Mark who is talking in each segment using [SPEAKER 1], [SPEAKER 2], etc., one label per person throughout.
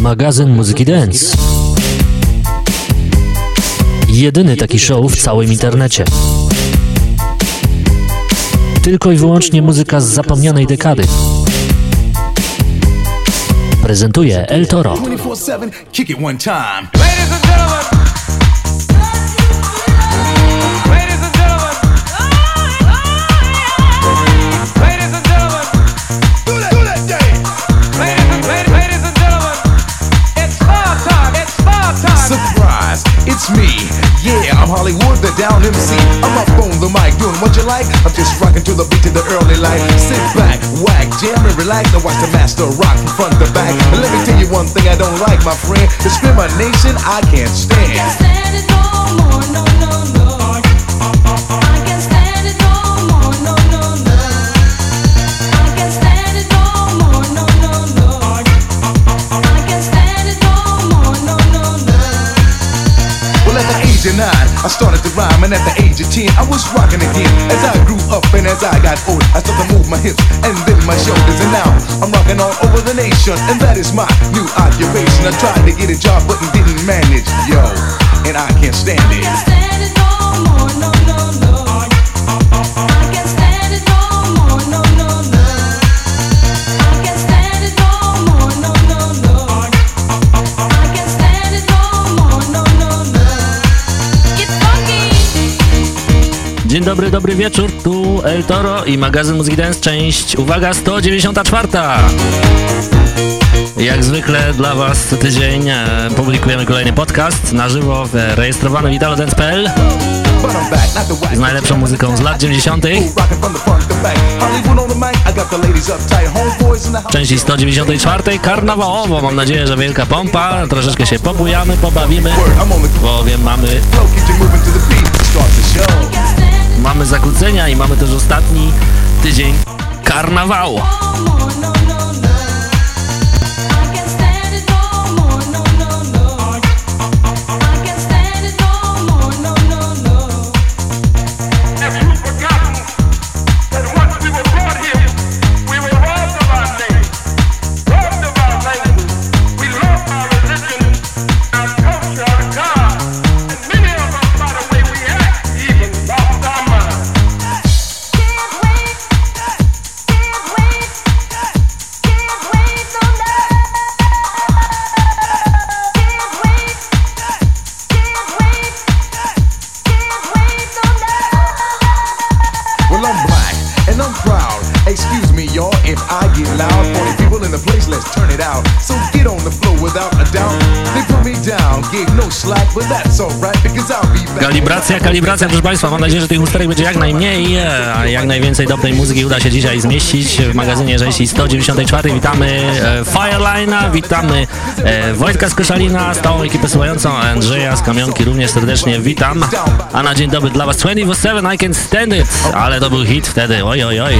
[SPEAKER 1] magazyn muzyki dance. Jedyny taki show w całym internecie. Tylko i wyłącznie muzyka z zapomnianej dekady. Prezentuje El Toro.
[SPEAKER 2] Hollywood, the down MC. I'm up on the mic, doing what you like. I'm just rocking to the beat of the early light. Sit back, whack, jam and relax. Now watch the master rock from front to back. And let me tell you one thing I don't like, my friend. Discrimination I can't stand. I can't stand it no more, no, no, no. age of nine, I started to rhyme, and at the age of ten, I was rocking again. As I grew up and as I got older, I started to move my hips and then my shoulders, and now I'm rocking all over the nation, and that is my new occupation. I tried to get a job, but didn't manage, yo, and I can't stand it. I can't stand it no more, no, no.
[SPEAKER 1] Dzień dobry, dobry wieczór, tu El Toro i magazyn Muzyki Dance, część, uwaga, 194. Jak zwykle dla Was co tydzień e, publikujemy kolejny podcast na żywo rejestrowany w italodance.pl z najlepszą muzyką z lat 90. Części 194 karnawałowo. Mam nadzieję, że wielka pompa. Troszeczkę się pobujamy, pobawimy, bowiem mamy mamy zakłócenia i mamy też ostatni tydzień karnawału. Kalibracja, kalibracja, proszę Państwa, mam nadzieję, że tych usterek będzie jak najmniej, e, a jak najwięcej dobrej muzyki uda się dzisiaj zmieścić w magazynie Rzesi 194. Witamy e, Fireline'a, witamy e, Wojtka z Koszalina, stałą ekipę słuchającą, Andrzeja z Kamionki również serdecznie witam. A na dzień dobry dla Was 24-7, I Can Stand It, ale to był hit wtedy, oj, oj, oj.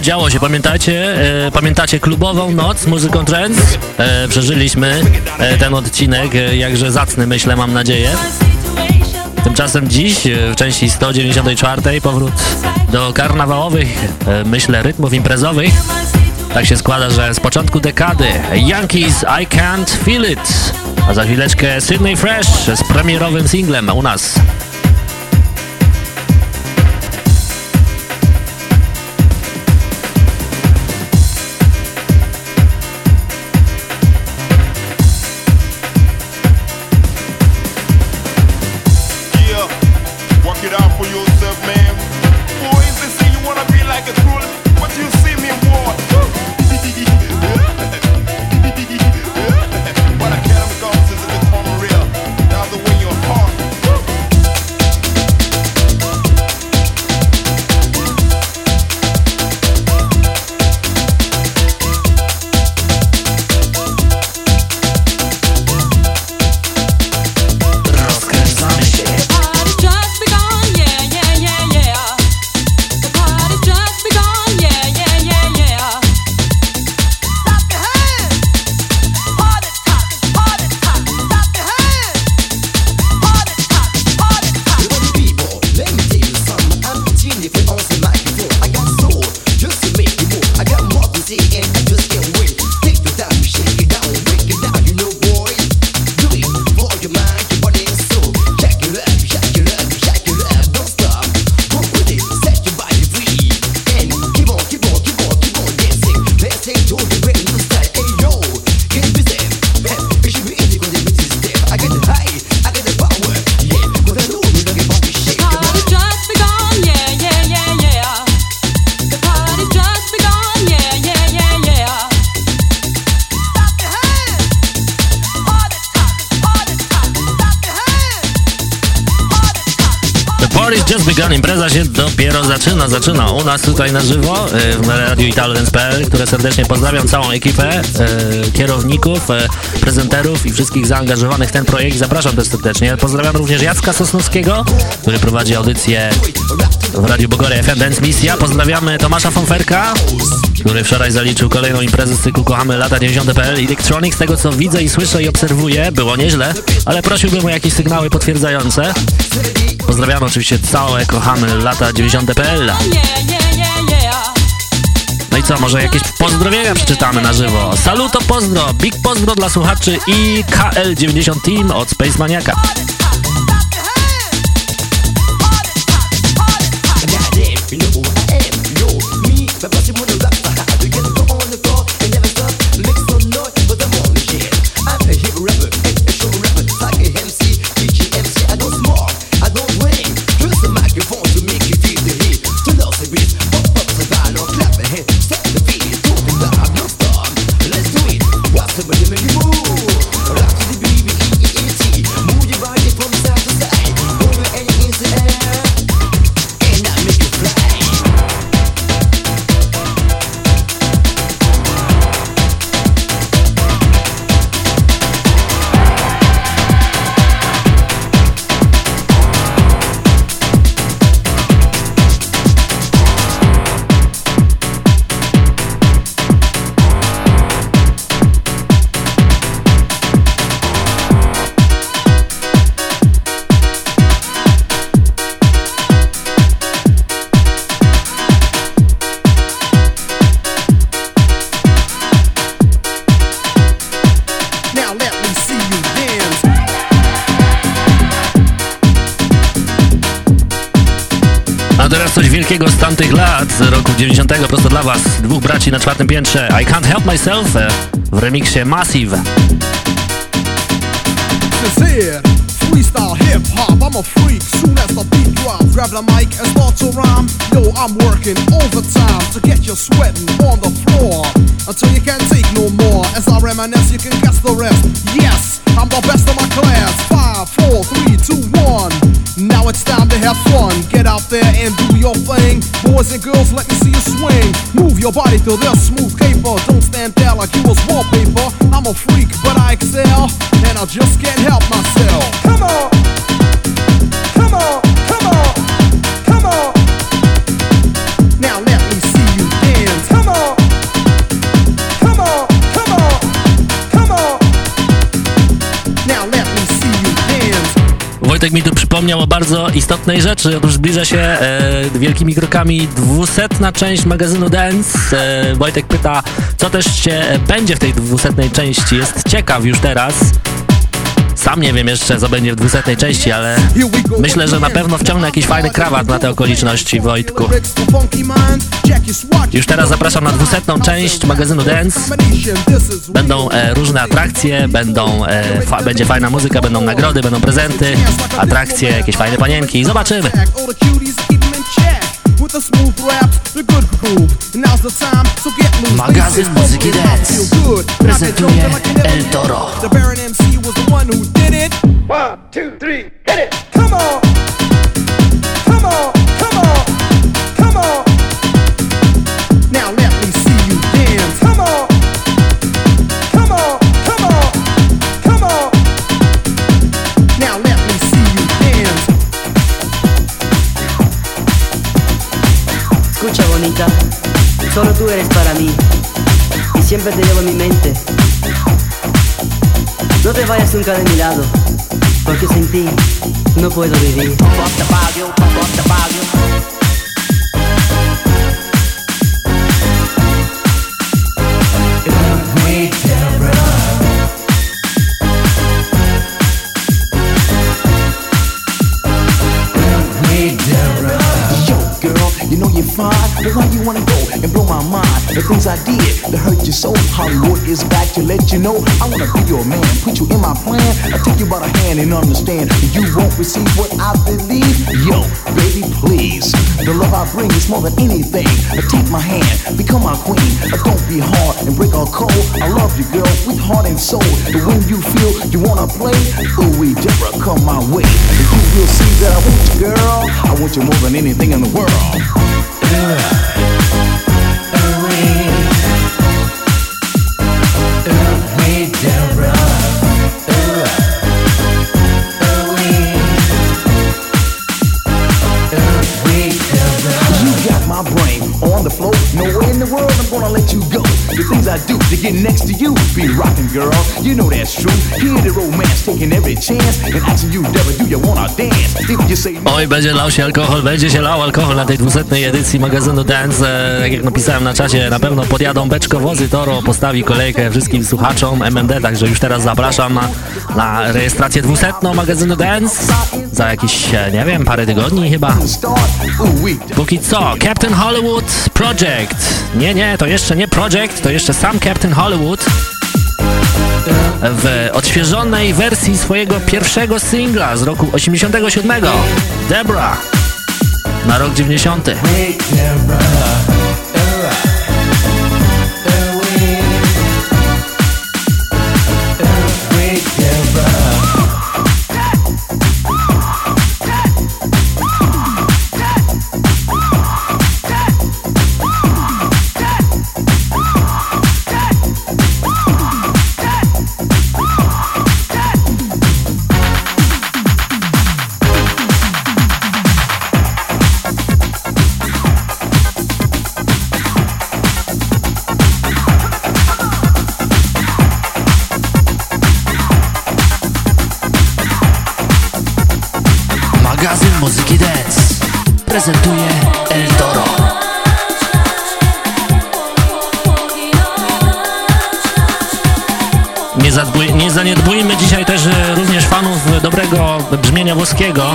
[SPEAKER 1] Działo się, pamiętacie? E, pamiętacie klubową noc muzyką trance? E, przeżyliśmy e, ten odcinek, e, jakże zacny myślę, mam nadzieję. Tymczasem dziś, e, w części 194, powrót do karnawałowych, e, myślę, rytmów imprezowych. Tak się składa, że z początku dekady Yankees I Can't Feel It, a za chwileczkę Sydney Fresh z premierowym singlem u nas. Dopiero zaczyna, zaczyna u nas tutaj na żywo e, w Radiu Italodance.pl, które serdecznie pozdrawiam całą ekipę e, kierowników, e, prezenterów i wszystkich zaangażowanych w ten projekt. Zapraszam też serdecznie. Pozdrawiam również Jacka Sosnowskiego, który prowadzi audycję w Radiu Bogory FM Dance Misja. Pozdrawiamy Tomasza Fonferka, który wczoraj zaliczył kolejną imprezę z cyklu Kochamy lata 90.pl. Electronic, z tego co widzę i słyszę i obserwuję, było nieźle, ale prosiłbym o jakieś sygnały potwierdzające. Pozdrawiamy oczywiście całe kochamy lata 90.pl. No i co, może jakieś pozdrowienia przeczytamy na żywo. Saluto pozdro, big pozdro dla słuchaczy i KL90 Team od Space Maniaka. Dla was, dwóch braci na czwartym piętrze, I Can't Help Myself w remiksie Massive.
[SPEAKER 3] freestyle hip hop. I'm a freak. Soon as the beat drops, grab the mic and start to rhyme. Yo, I'm working overtime to get you sweating on the floor until you can't take no more. As I reminisce, you can guess the rest. Yes, I'm the best of my class. Five, four, three, two, one. Now it's time to have fun. Get out there and do your thing. Boys and girls, let me see you swing. Move your body to this smooth caper. Don't stand there like you was wallpaper. I'm a freak, but I excel. And I just can't help myself. Come on.
[SPEAKER 1] Przypomniał o bardzo istotnej rzeczy. Otóż zbliża się e, wielkimi krokami dwusetna część magazynu Dance. E, Wojtek pyta, co też się będzie w tej dwusetnej części. Jest ciekaw już teraz. Sam nie wiem jeszcze, co będzie w dwusetnej części, ale myślę, że na pewno wciągnę jakiś fajny krawat na te okoliczności, Wojtku. Już teraz zapraszam na dwusetną część magazynu Dance. Będą e, różne atrakcje, będą, e, fa będzie fajna muzyka, będą nagrody, będą prezenty, atrakcje, jakieś fajne panienki. Zobaczymy.
[SPEAKER 4] Magazyn Muzyki Dance prezentuje El Toro.
[SPEAKER 3] One, two, three, hit it. Come on. Come on. Come on. Come on. Now let me see you dance. Come on. Come on. Come on. Come on. Now let me see you dance.
[SPEAKER 5] Escucha bonita, solo tú eres para mí y siempre te llevo en mi mente. No te vayas nunca de mi lado, porque sin ti no puedo vivir.
[SPEAKER 2] You you're why you wanna go and blow my mind? The things I did that hurt you so. Hollywood is back to let you know I wanna be your man, put you in my plan. I take you by the hand and understand you won't receive what I believe. Yo, baby, please. The love I bring is more than anything. Take my hand, become my queen. Uh, Don't be hard and break our code. I love you, girl, with heart and soul. The when you feel you wanna play, ooh, we Deborah, come my way. You will see that I want you, girl. I want you more than anything in the world. You I do to get next to you be rocking, girl. You know that's true. Hear the romance, taking every chance. And asking you, do you wanna dance? If you say no,
[SPEAKER 1] Oj, będzie lał się alkohol, będzie się lał alkohol na tej dwusetnej edycji magazynu Dance. E, tak jak napisałem na czacie, na pewno podjadą beczkowozy Toro, postawi kolejkę wszystkim słuchaczom MMD, także już teraz zapraszam na, na rejestrację dwusetną magazynu Dance. Za jakieś, e, nie wiem, parę tygodni chyba. Póki co, Captain Hollywood Project. Nie, nie, to jeszcze nie Project, to jeszcze sam Captain Hollywood. W odświeżonej wersji swojego pierwszego singla z roku 87. Debra. Na rok 90.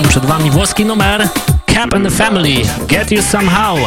[SPEAKER 4] Przed wami włoski numer Cap and
[SPEAKER 1] the Family. Get You Somehow.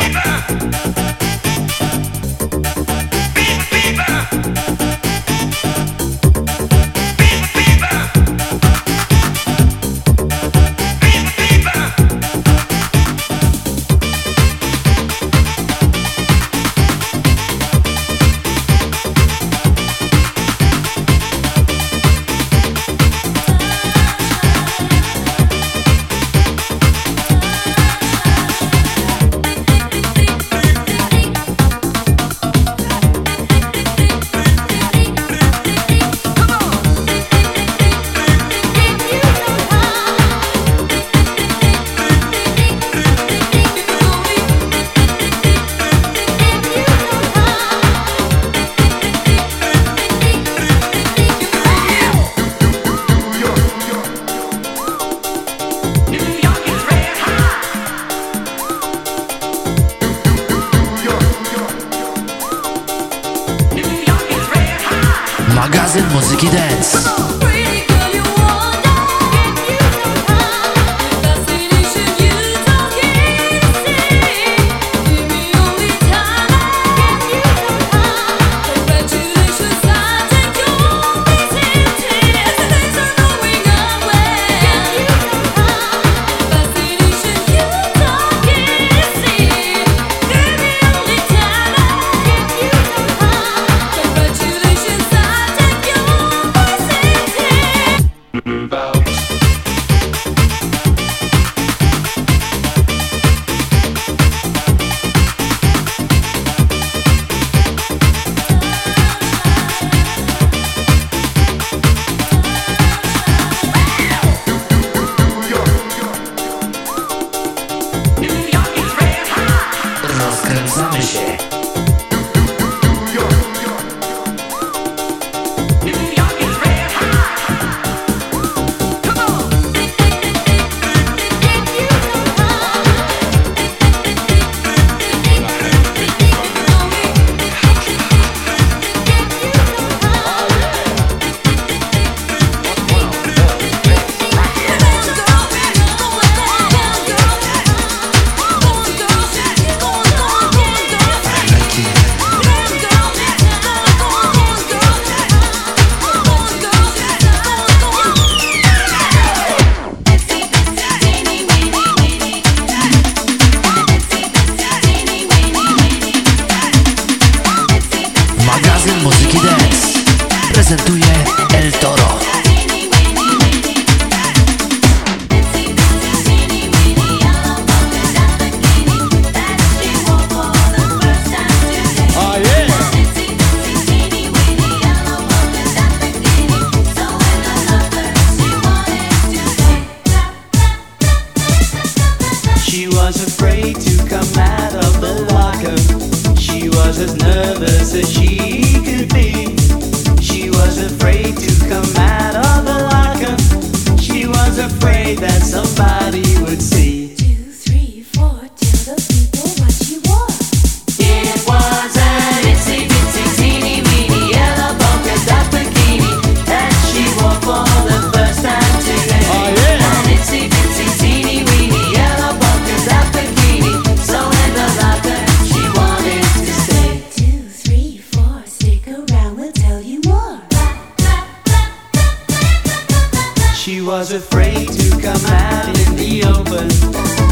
[SPEAKER 1] afraid to come out in the open,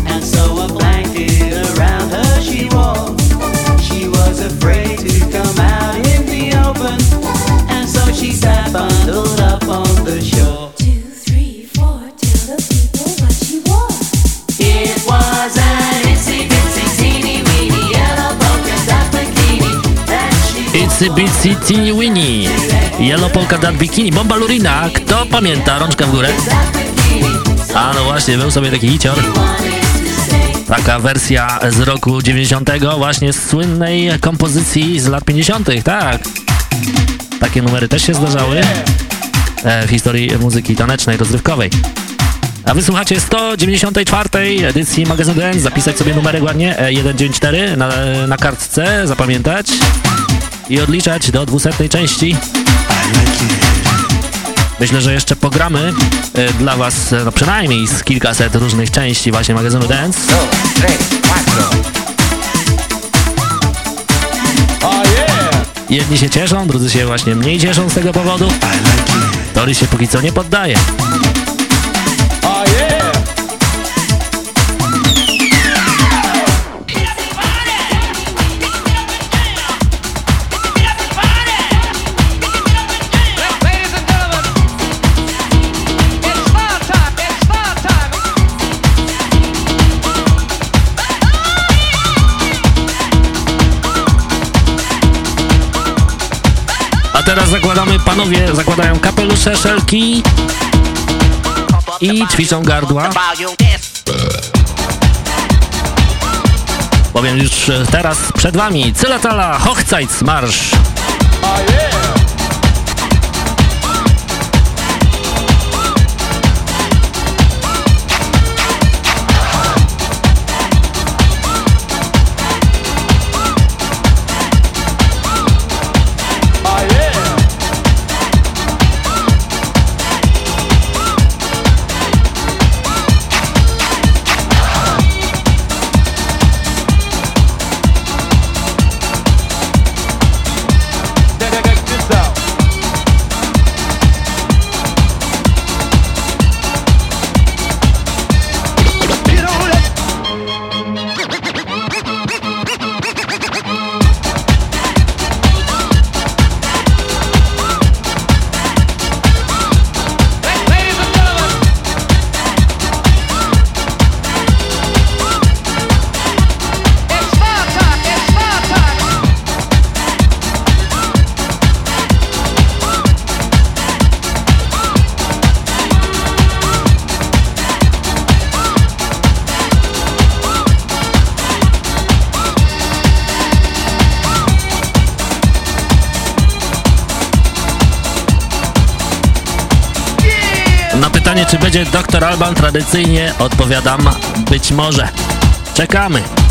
[SPEAKER 1] and so a blanket around
[SPEAKER 4] her she wore. She was afraid to come out in the open,
[SPEAKER 1] and so she sat bundled up on the shore. Two, three, four,
[SPEAKER 4] tell the
[SPEAKER 6] people what she wore.
[SPEAKER 4] It was an itsy bitsy teeny weeny yellow polka dot
[SPEAKER 1] bikini. Bitsy teeny weeny. Bomba lurina. Kto pamięta? Rączka w górę. A no właśnie, był sobie taki hicior. Taka wersja z roku 90, właśnie z słynnej kompozycji z lat 50., tak. Takie numery też się zdarzały e, w historii muzyki tanecznej, rozrywkowej. A wysłuchacie 194 edycji magazynu Dance. Zapisać sobie numerek ładnie, 194 e, na, na kartce, zapamiętać i odliczać do 200 części. Myślę, że jeszcze pogramy y, dla Was no, przynajmniej z kilkaset różnych części właśnie magazynu Dance. Jedni się cieszą, drudzy się właśnie mniej cieszą z tego powodu. Tory się póki co nie poddaje. Teraz zakładamy, panowie zakładają kapelusze, szelki i ćwiczą gardła. Bowiem już teraz przed wami Cylatala Hochzeitsmarsch.
[SPEAKER 7] czy Alban? Tradycyjnie odpowiadam być może. Czekamy.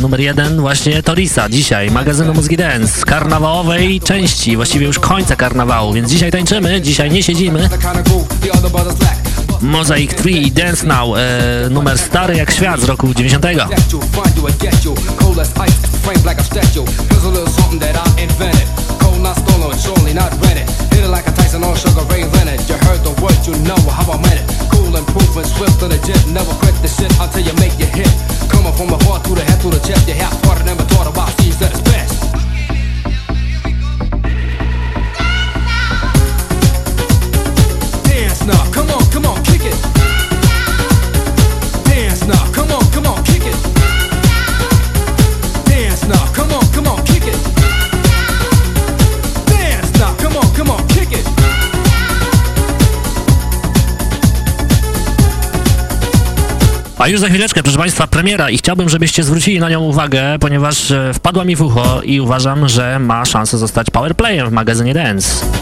[SPEAKER 7] Numer jeden właśnie Torisa dzisiaj, magazynu Mózgi Dance, karnawałowej części, właściwie już końca karnawału, więc dzisiaj tańczymy, dzisiaj nie siedzimy. Mosaic 3 Dance Now, e, numer stary jak świat z roku 90. cool and proven, swift on the jet. Never quit the shit until you make your hit. Coming from the heart to the head to the chest, you half part never thought about sees that it's best. Dance now, come on, come on, kick it. A już za chwileczkę, proszę Państwa, premiera i chciałbym, żebyście zwrócili na nią uwagę, ponieważ e, wpadła mi w ucho i uważam, że ma szansę zostać powerplayem w magazynie Dance.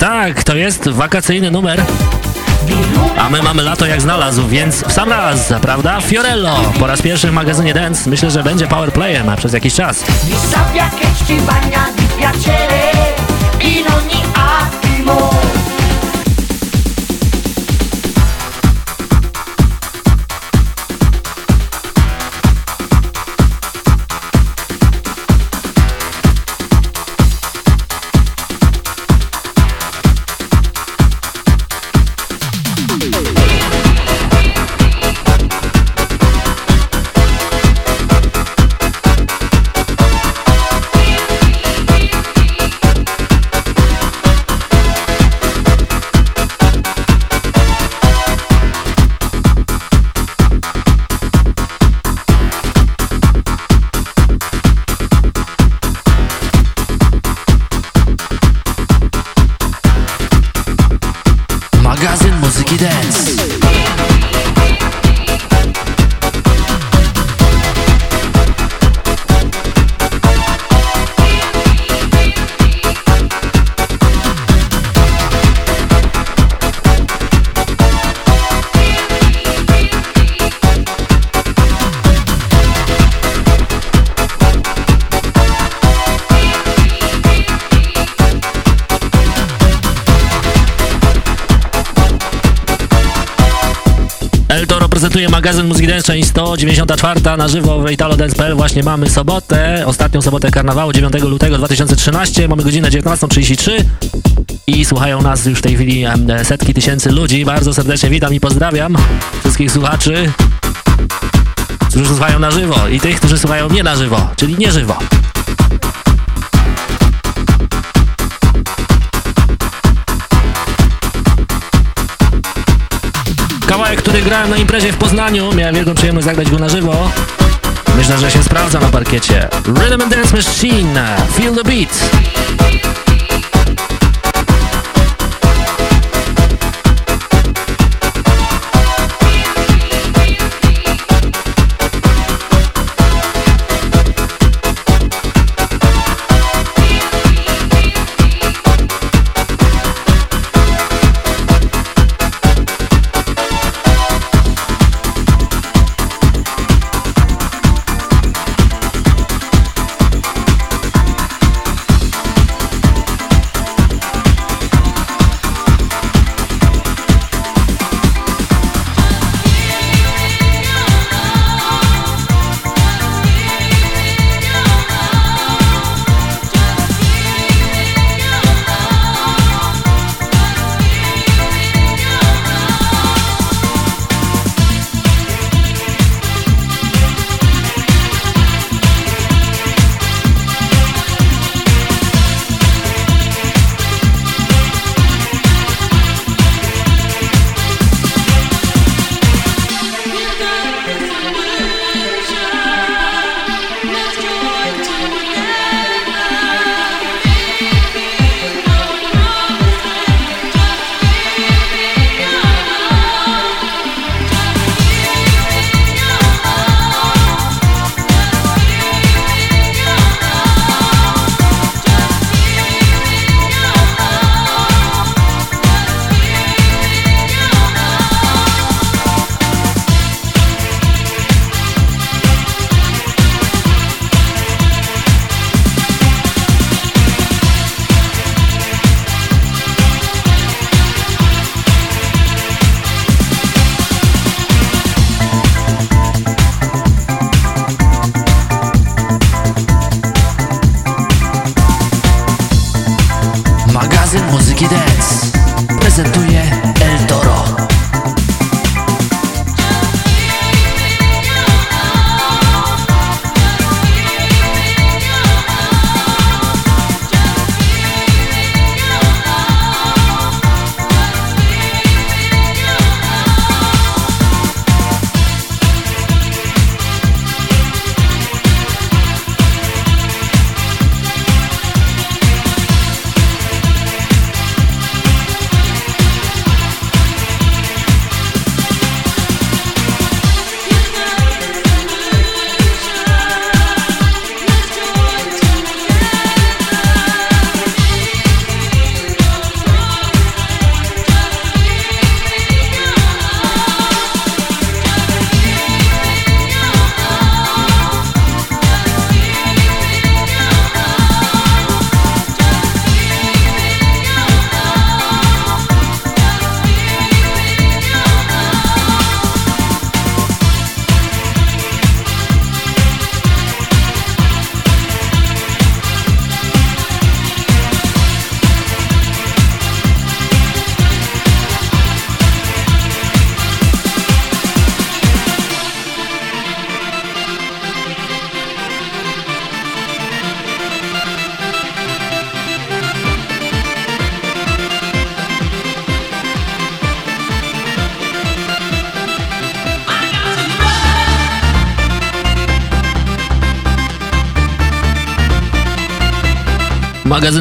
[SPEAKER 1] Tak, to jest wakacyjny numer. A my mamy lato jak znalazł, więc w sam raz, prawda? Fiorello, po raz pierwszy w magazynie Dance, myślę, że będzie powerplayem przez jakiś czas. 194 na żywo w ItaloDance.pl. Właśnie mamy sobotę, ostatnią sobotę karnawału, 9 lutego 2013. Mamy godzinę 19.33 i słuchają nas już w tej chwili setki tysięcy ludzi. Bardzo serdecznie witam i pozdrawiam wszystkich słuchaczy, którzy słuchają na żywo i tych, którzy słuchają nie na żywo, czyli nie żywo. Kawałek, który grałem na imprezie w Poznaniu, miałem wielką przyjemność zagrać go na żywo. Myślę, że się sprawdza na parkiecie. Rhythm and Dance Machine, Feel the Beat.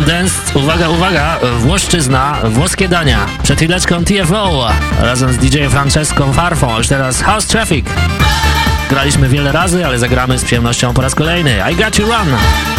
[SPEAKER 1] Magazyn Dance, uwaga, uwaga, Włoszczyzna, włoskie dania. Przed chwileczką TFO razem z DJ Francesco Farfą, już teraz House Traffic. Graliśmy wiele razy, ale zagramy z przyjemnością po raz kolejny. I Got You Run!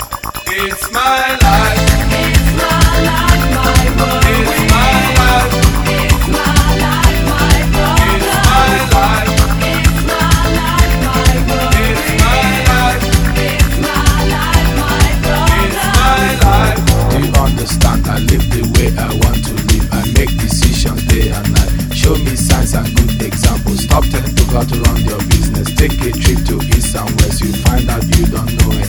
[SPEAKER 8] Stop telling people to run your business. Take a trip to east and west. You find out you don't know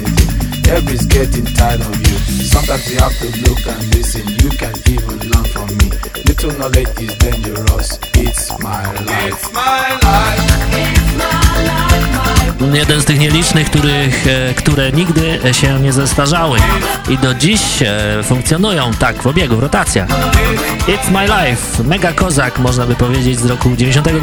[SPEAKER 8] Everybody's getting tired of you. Sometimes you have to look and listen. You can even learn from me. Little knowledge is dangerous. It's my life. It's my life. It's my
[SPEAKER 1] life. jeden z tych nielicznych, których, e, które nigdy się nie zestarzały i do dziś e, funkcjonują tak w obiegu, w rotacjach. It's My Life, mega kozak można by powiedzieć z roku 92.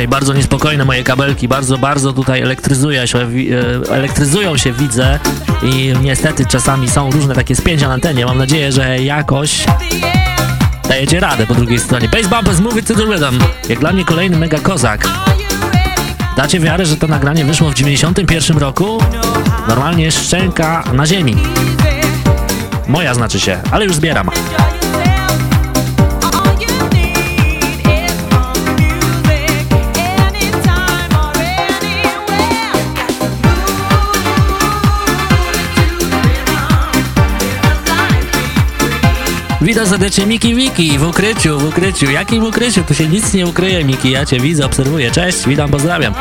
[SPEAKER 1] dzisiaj bardzo niespokojne moje kabelki, bardzo, bardzo tutaj elektryzuje się, e, elektryzują się, widzę i niestety czasami są różne takie spięcia na antenie. Mam nadzieję, że jakoś dajecie radę po drugiej stronie. Bass Bumpers, Move It To The Rhythm. Jak dla mnie kolejny mega kozak. Dacie wiarę, że to nagranie wyszło w 91 roku? Normalnie szczęka na ziemi. Moja znaczy się, ale już zbieram. Witam serdecznie Miki Wiki w ukryciu, w ukryciu. Jakim ukryciu? Tu się nic nie ukryje, Miki. Ja cię widzę, obserwuję. Cześć, witam, pozdrawiam.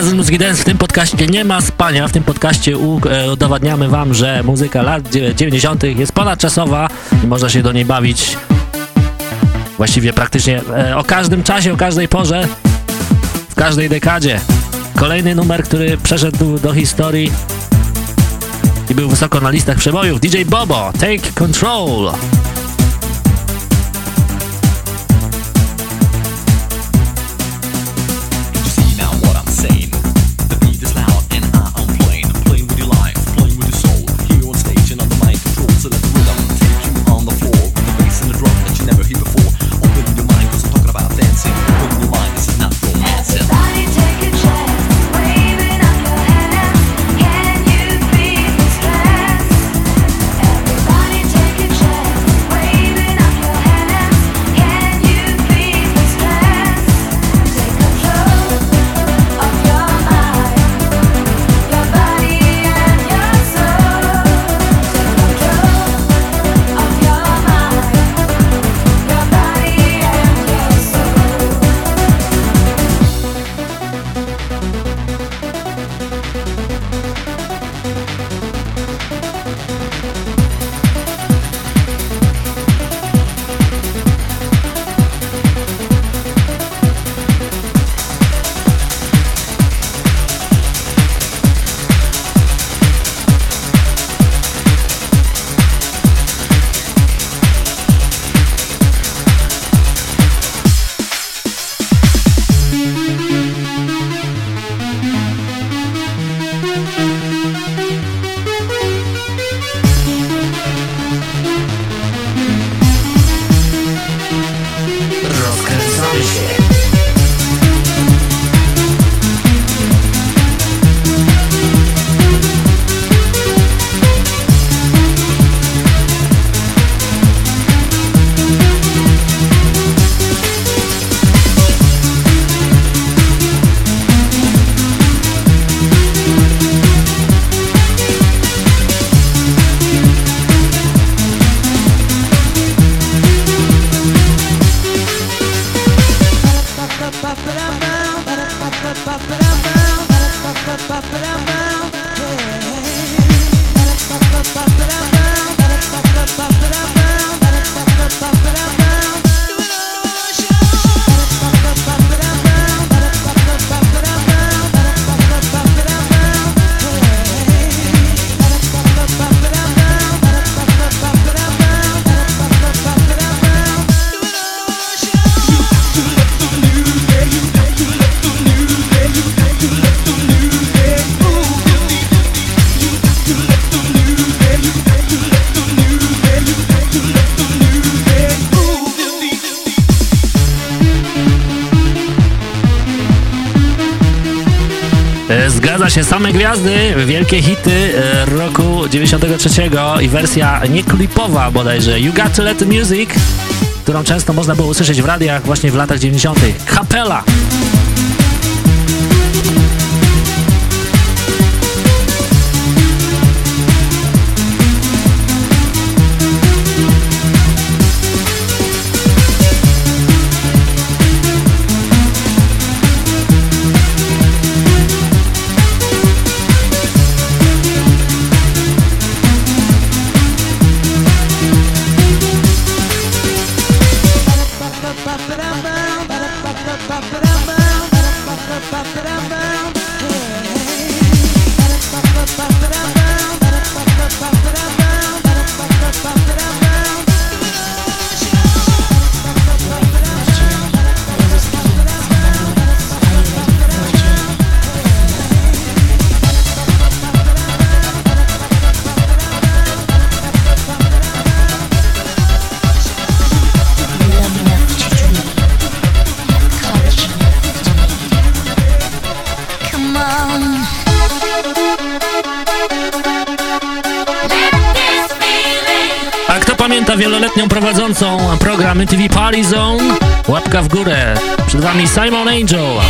[SPEAKER 1] Magazyn Muzyki Dance w tym podcaście nie ma spania. W tym podcaście e, udowadniamy wam, że muzyka lat 90. jest ponadczasowa i można się do niej bawić właściwie praktycznie e, o każdym czasie, o każdej porze, w każdej dekadzie. Kolejny numer, który przeszedł do historii i był wysoko na listach przebojów. DJ Bobo, Take Control.
[SPEAKER 6] Się, same gwiazdy, wielkie hity e, roku 93 i wersja nieklipowa bodajże You Got To Let The Music, którą często można było usłyszeć w radiach właśnie w latach 90. Kapela! Łapka w górę. Przed Wami Simon Angel.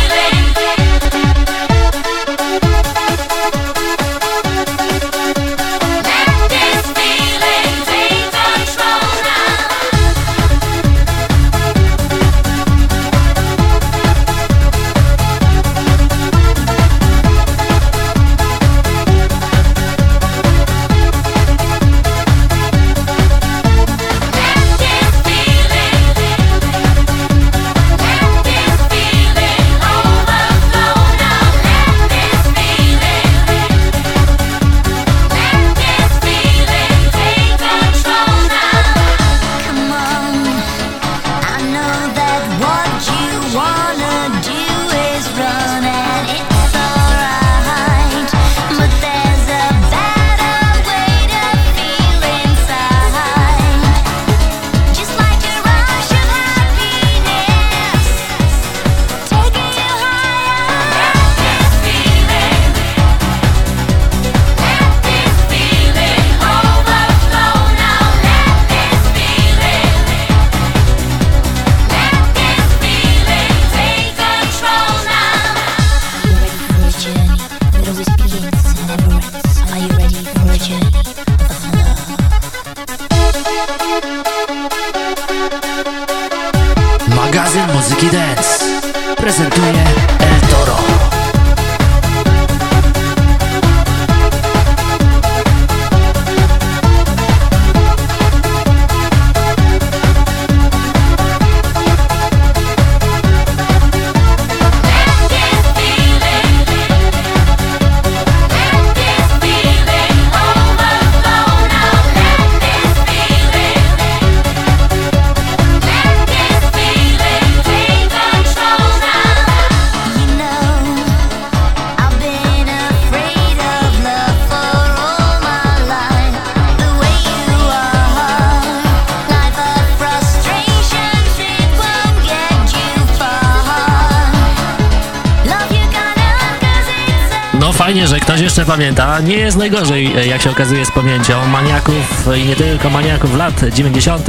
[SPEAKER 6] Pamięta, nie jest najgorzej, e, jak się okazuje, z pamięcią maniaków i nie tylko maniaków lat 90.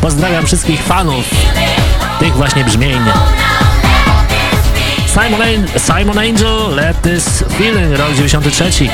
[SPEAKER 6] Pozdrawiam wszystkich fanów tych właśnie brzmień. Simon, Simon Angel, Let This Feeling, rok 93.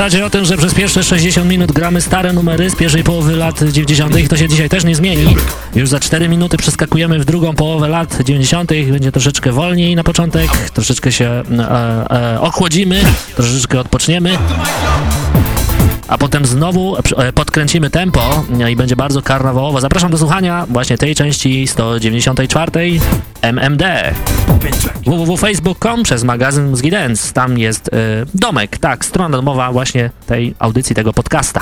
[SPEAKER 1] pamiętacie o tym, że przez pierwsze 60 minut gramy stare numery z pierwszej połowy lat 90. To się dzisiaj też nie zmieni. Już za 4 minuty przeskakujemy w drugą połowę lat 90. Będzie troszeczkę wolniej na początek, troszeczkę się e, e, ochłodzimy, troszeczkę odpoczniemy a potem znowu e, podkręcimy tempo i będzie bardzo karnawałowo. Zapraszam do słuchania właśnie tej części 194 MMD www.facebook.com przez magazyn Mózgi Dance. Tam jest y, domek, tak, strona domowa właśnie tej audycji, tego podcasta.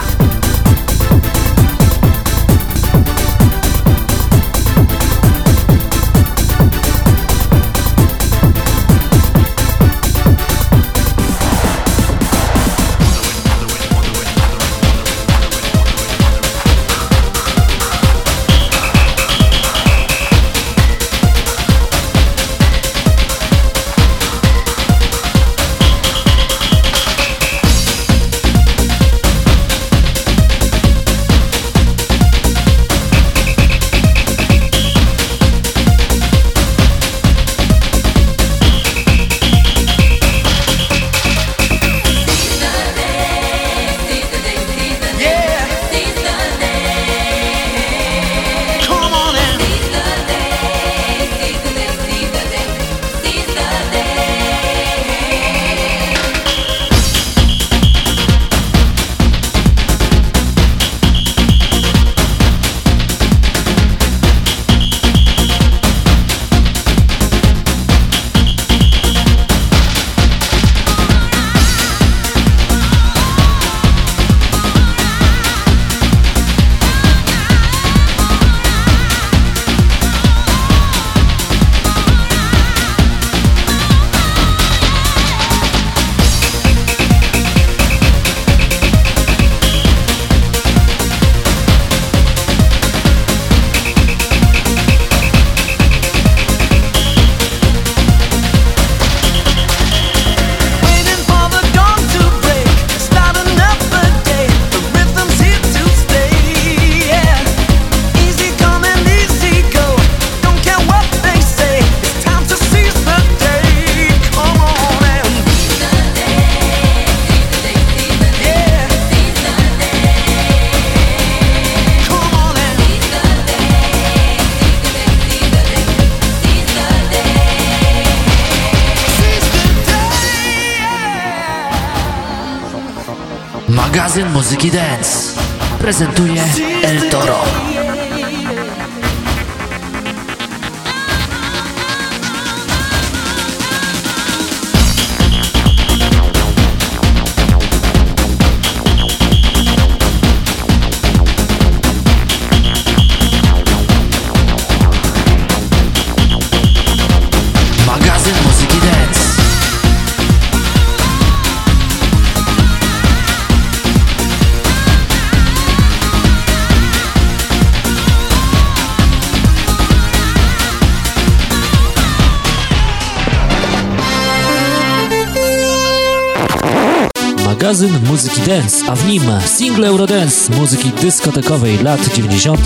[SPEAKER 1] Muzyki dance, a w nim single Eurodance muzyki dyskotekowej lat 90.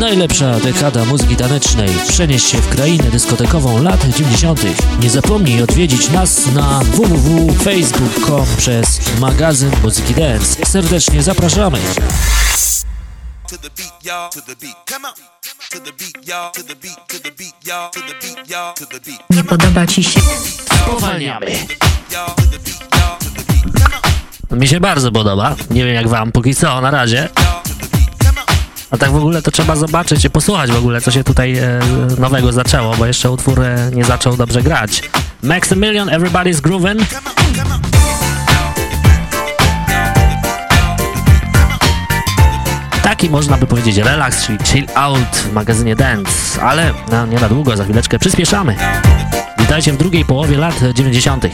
[SPEAKER 1] Najlepsza dekada muzyki tanecznej. Przenieś się w krainę dyskotekową lat 90. Nie zapomnij odwiedzić nas na www.facebook.com przez magazyn muzyki dance. Serdecznie zapraszamy.
[SPEAKER 9] Nie podoba ci się?
[SPEAKER 1] Spowalniamy. Mi się bardzo podoba. Nie wiem jak wam, póki co, na razie. A tak w ogóle to trzeba zobaczyć i posłuchać w ogóle, co się tutaj e, nowego zaczęło, bo jeszcze utwór e, nie zaczął dobrze grać. Maximilian, Everybody's Groovin'. Taki można by powiedzieć relaks, czyli chill out w magazynie Dance, ale no, nie na długo, za chwileczkę przyspieszamy. Witajcie w drugiej połowie lat 90.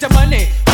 [SPEAKER 10] The
[SPEAKER 11] money,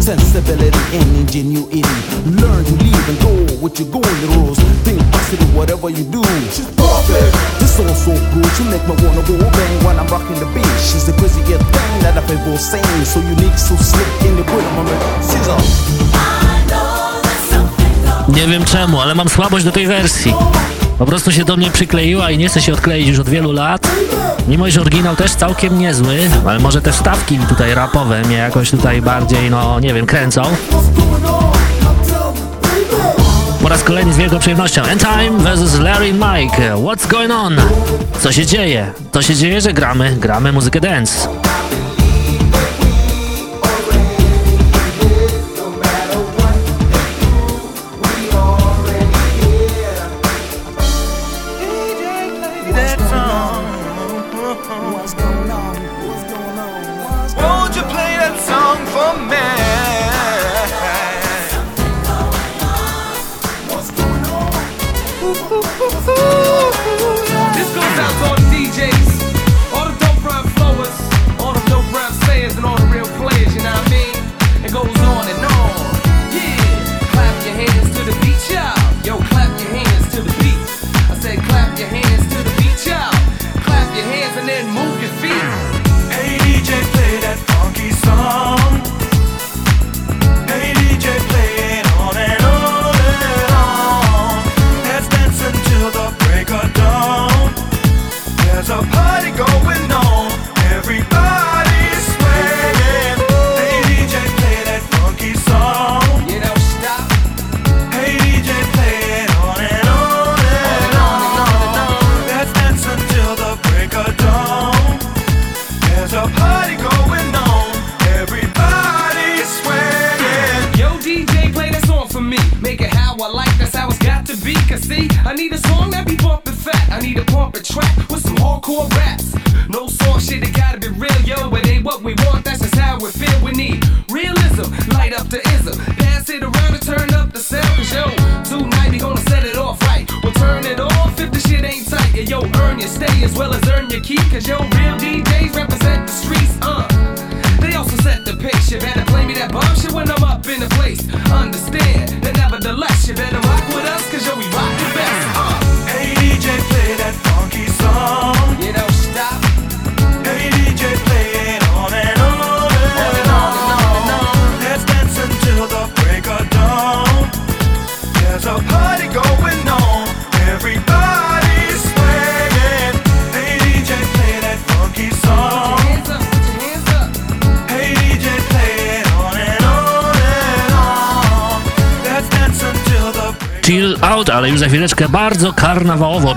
[SPEAKER 12] sensibility, and ingenuity. Learn to live and go with your rules. Think positive, whatever you do. She's perfect. This so she make me wanna go bang when I'm rocking the beat. She's the craziest thing that I've ever seen. So unique, so slick in the.
[SPEAKER 7] Nie wiem czemu, ale mam słabość do tej wersji. Po prostu się do mnie przykleiła i nie chce się odkleić już od wielu lat. Mimo iż oryginał też całkiem niezły, ale może te wstawki tutaj rapowe mnie jakoś tutaj bardziej, no nie wiem, kręcą. Po raz kolejny z wielką przyjemnością. End Time vs Larry Mike. What's going on? Co się dzieje? To się dzieje, że gramy, gramy muzykę dance.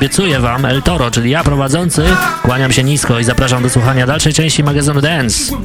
[SPEAKER 7] Obiecuję wam El Toro, czyli ja prowadzący. Kłaniam się nisko i zapraszam do słuchania dalszej części magazynu Dance.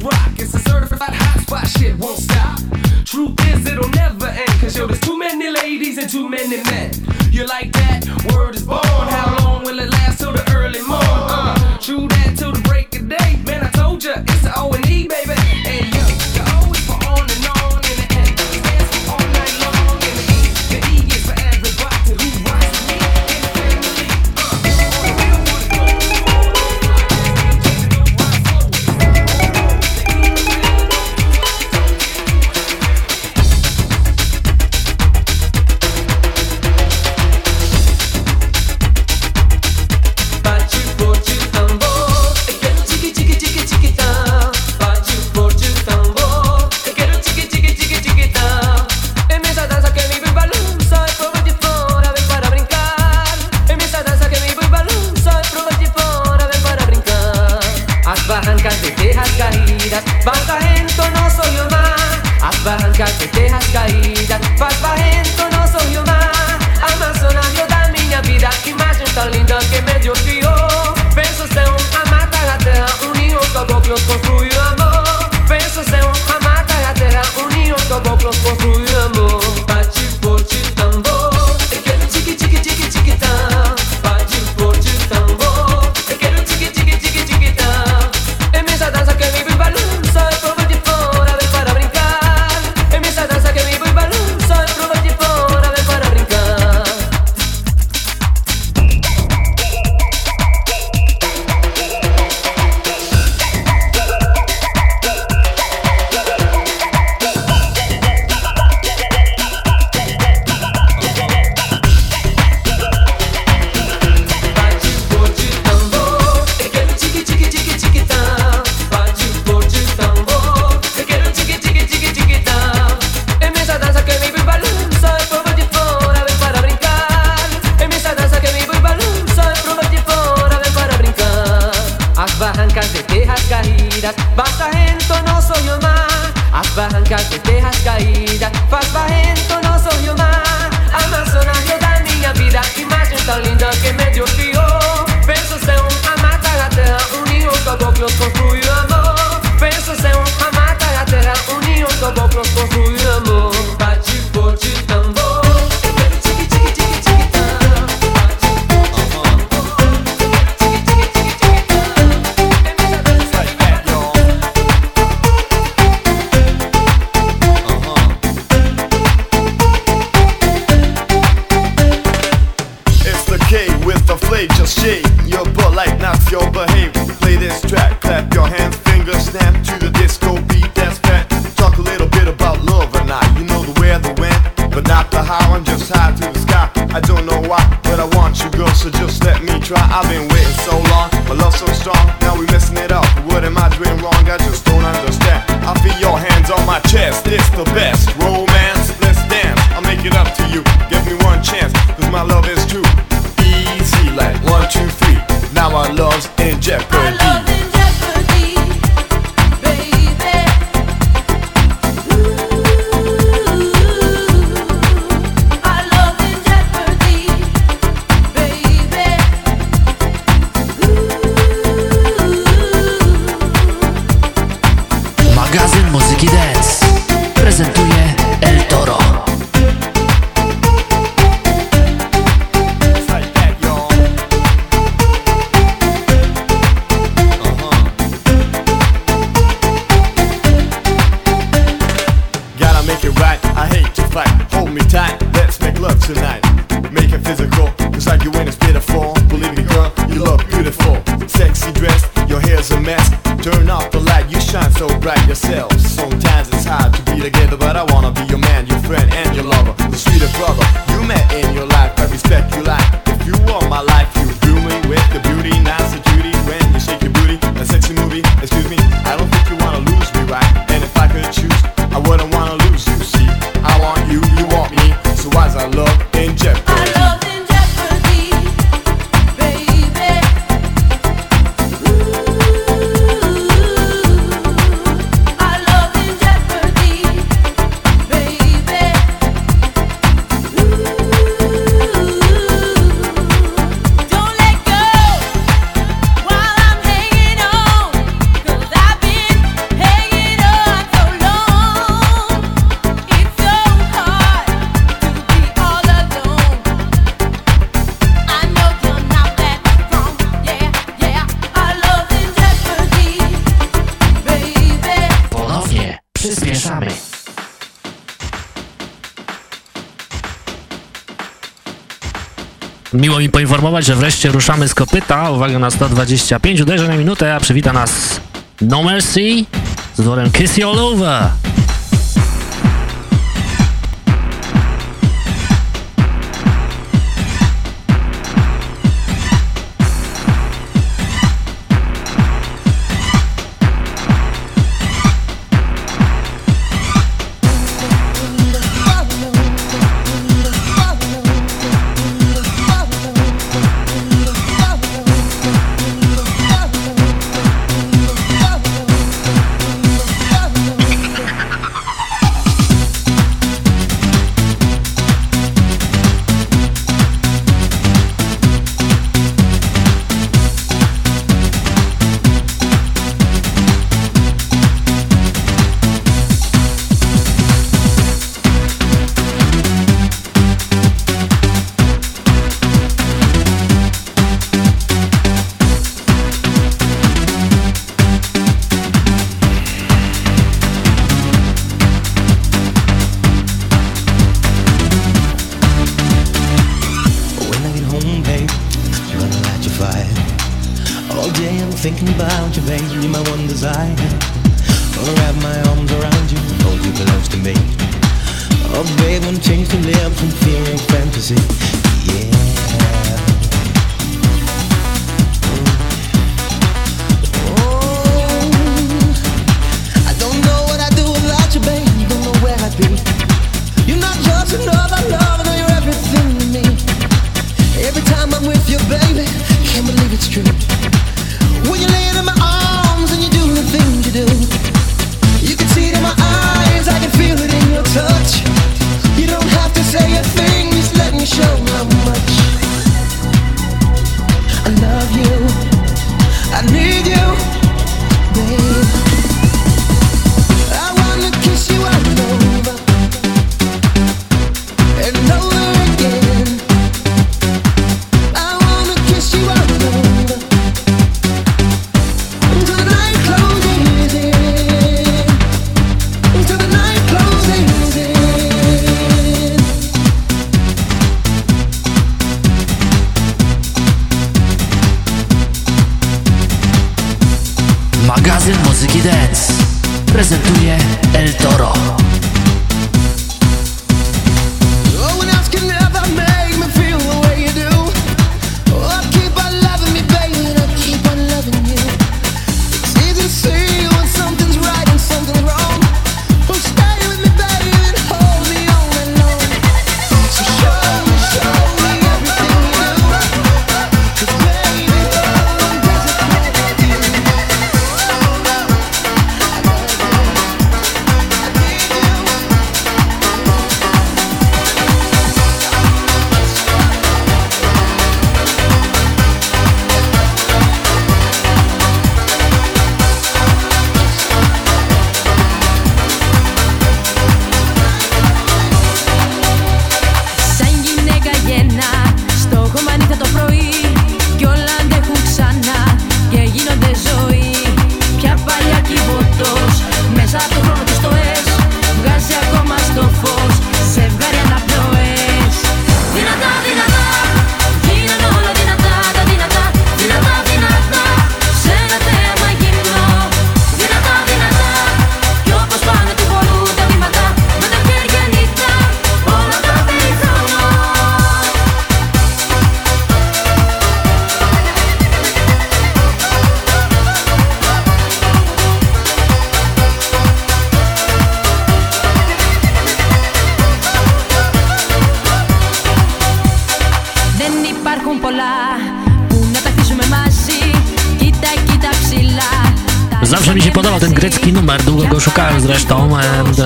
[SPEAKER 13] poinformować, że wreszcie ruszamy z kopyta. Uwaga na 125 uderzeń na minutę, a przywita nas No Mercy z worem Kiss You All Over.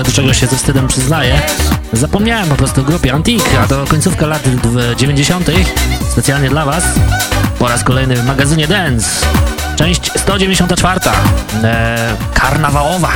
[SPEAKER 14] Do,
[SPEAKER 15] czego się ze wstydem przyznaję. Zapomniałem po prostu o grupie Antique, a to końcówka lat 90. specjalnie dla Was. Po raz kolejny w magazynie Dance. Część 194. E, karnawałowa.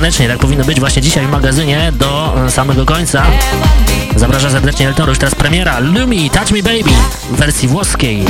[SPEAKER 15] Tanecznie, tak powinno być właśnie dzisiaj w magazynie do e, samego końca. Zapraszam serdecznie El Toro, już teraz premiera Lumi Touch Me Baby w wersji włoskiej.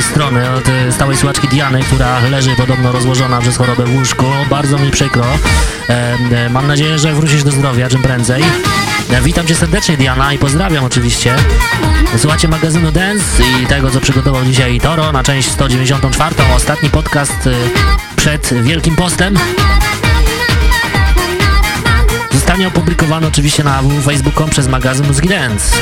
[SPEAKER 15] Strony od e, stałej słuchaczki Diany, która leży podobno rozłożona przez chorobę w łóżku. Bardzo mi przykro. E, e, mam nadzieję, że wrócisz do zdrowia czym prędzej. Witam Cię serdecznie Diana i pozdrawiam oczywiście. Słuchacie magazynu Dance i tego, co przygotował dzisiaj Toro na część 194, ostatni podcast przed Wielkim Postem. Zostanie opublikowany oczywiście na www.facebook.com przez magazyn Muzyki Dance.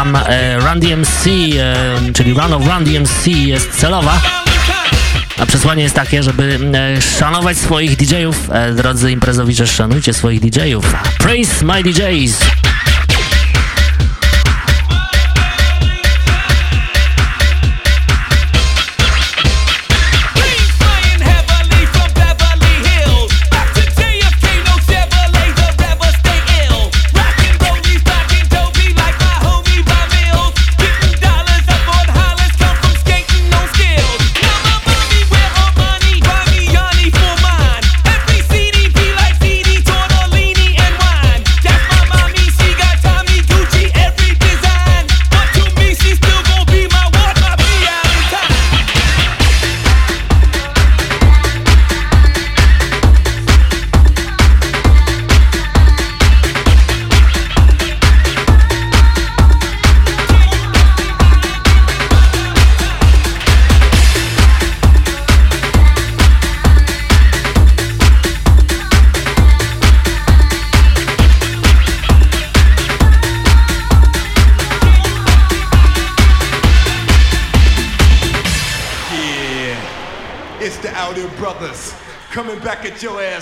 [SPEAKER 16] E, Run DMC, e, czyli Run of Run DMC jest celowa. A przesłanie jest takie, żeby e, szanować swoich DJ-ów. Drodzy imprezowicze, szanujcie swoich DJ-ów. Praise my DJs!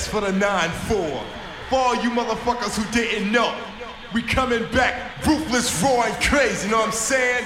[SPEAKER 1] For the 9-4. For all you motherfuckers who didn't know, we coming back ruthless, raw, and crazy, you know what I'm saying?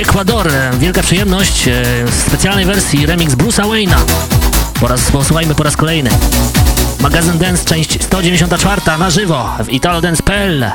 [SPEAKER 1] Ecuador. Wielka przyjemność e, w specjalnej wersji remix Bruce'a Wayne'a. Po raz, posłuchajmy po raz kolejny. Magazyn Dance, część 194 na żywo w italodance.pl.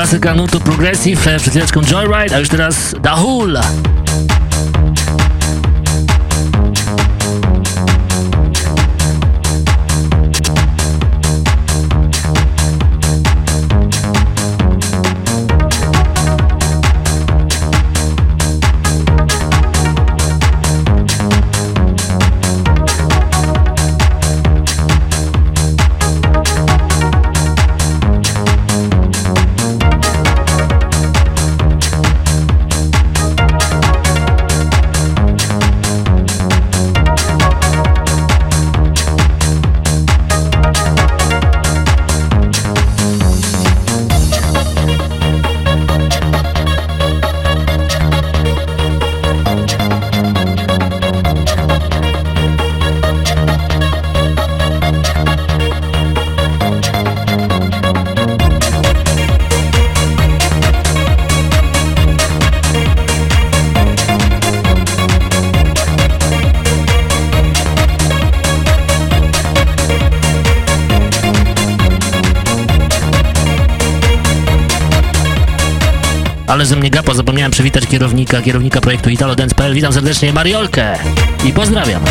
[SPEAKER 1] klasyka nutu progressive, przed chwileczką Joyride, a już teraz Dahul. Kierownika, kierownika projektu Italo Dance.pl. Witam serdecznie Mariolkę i pozdrawiam.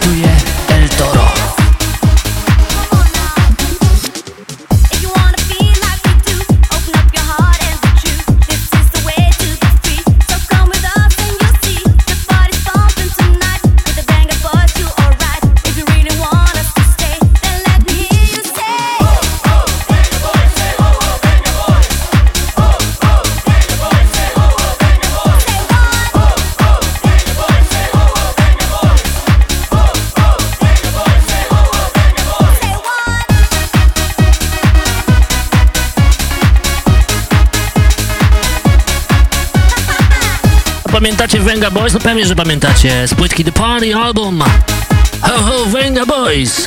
[SPEAKER 1] sustituye el toro.
[SPEAKER 6] Pamiętacie Venga Boys? No pewnie, że pamiętacie. Z płytki The Party Album. Ho ho Venga Boys.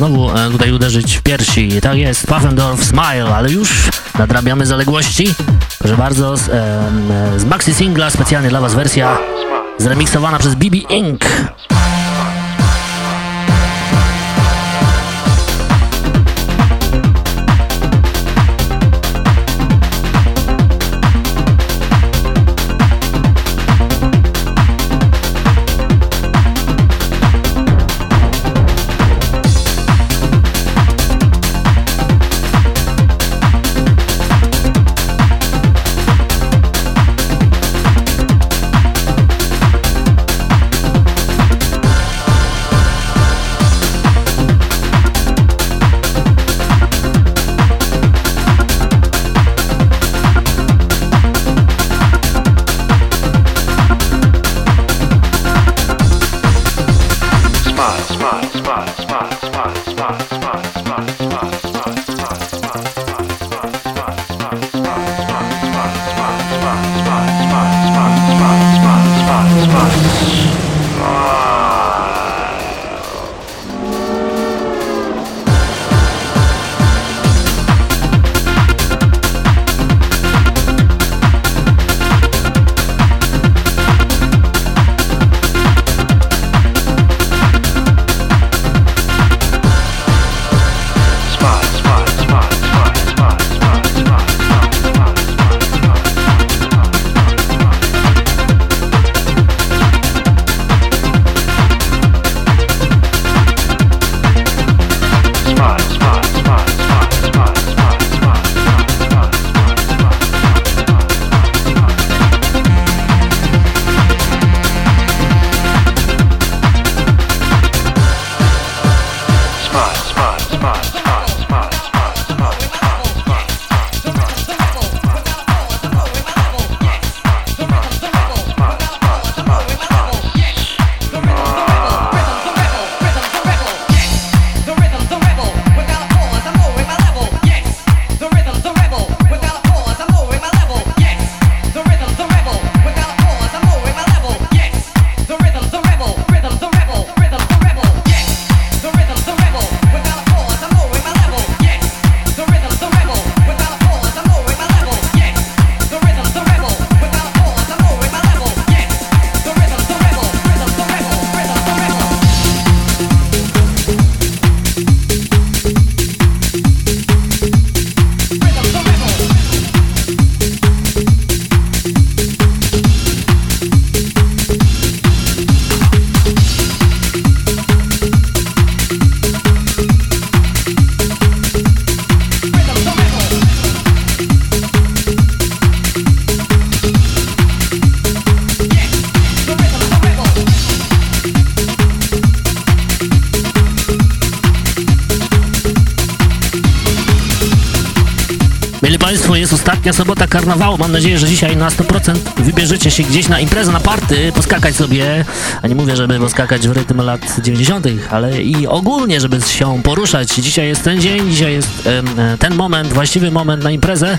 [SPEAKER 1] Znowu e, tutaj uderzyć w piersi. Tak jest, Puffendorf Smile, ale już nadrabiamy zaległości. Proszę bardzo, z, e, z maxi singla specjalnie dla Was wersja zremiksowana przez BB Inc. karnawału. Mam nadzieję, że dzisiaj na 100% wybierzecie się gdzieś na imprezę, na party, poskakać sobie. A nie mówię, żeby poskakać w rytm lat 90., ale i ogólnie, żeby się poruszać. Dzisiaj jest ten dzień, dzisiaj jest e, ten moment, właściwy moment na imprezę.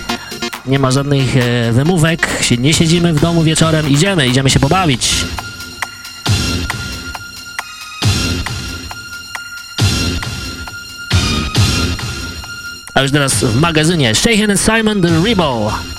[SPEAKER 1] Nie ma żadnych e, wymówek, nie siedzimy w domu wieczorem, idziemy, idziemy się pobawić. A już teraz w magazynie Shahan Simon The Rebel.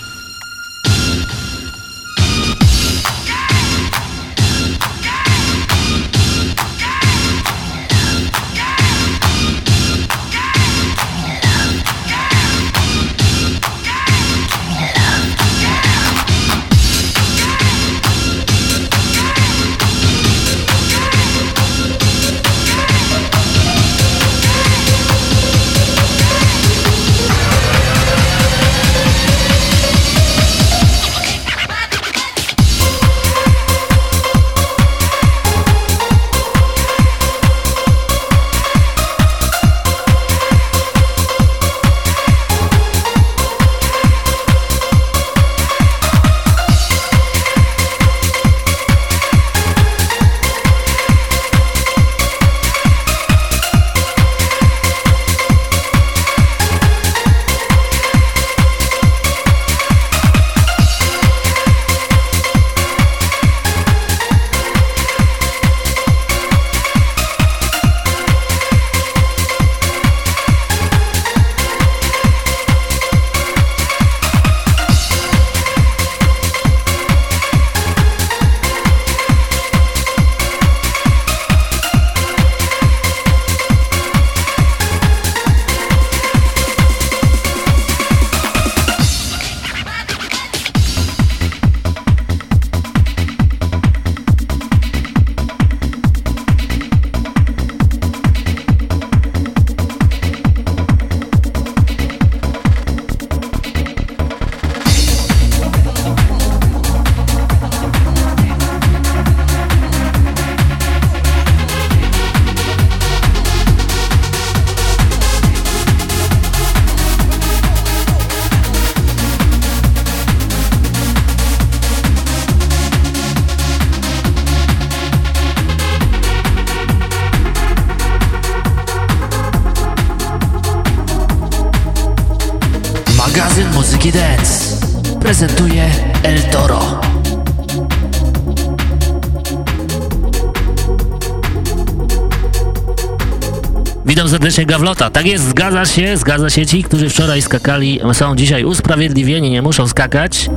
[SPEAKER 1] Serdecznie Gawlota. Tak jest, zgadza się, zgadza się ci, którzy wczoraj skakali, są dzisiaj usprawiedliwieni, nie muszą skakać.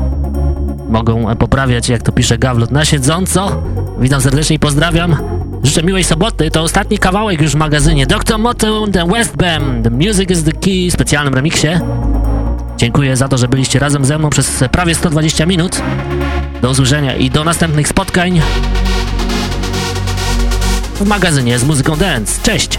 [SPEAKER 1] Mogą poprawiać, jak to pisze Gawlot, na siedząco. Witam serdecznie i pozdrawiam. Życzę miłej soboty. To ostatni kawałek już w magazynie. Dr. Motown, The West Bam, The Music is the Key specjalnym remiksie. Dziękuję za to, że byliście razem ze mną przez prawie 120 minut. Do usłyszenia i do następnych spotkań w magazynie z muzyką dance. Cześć!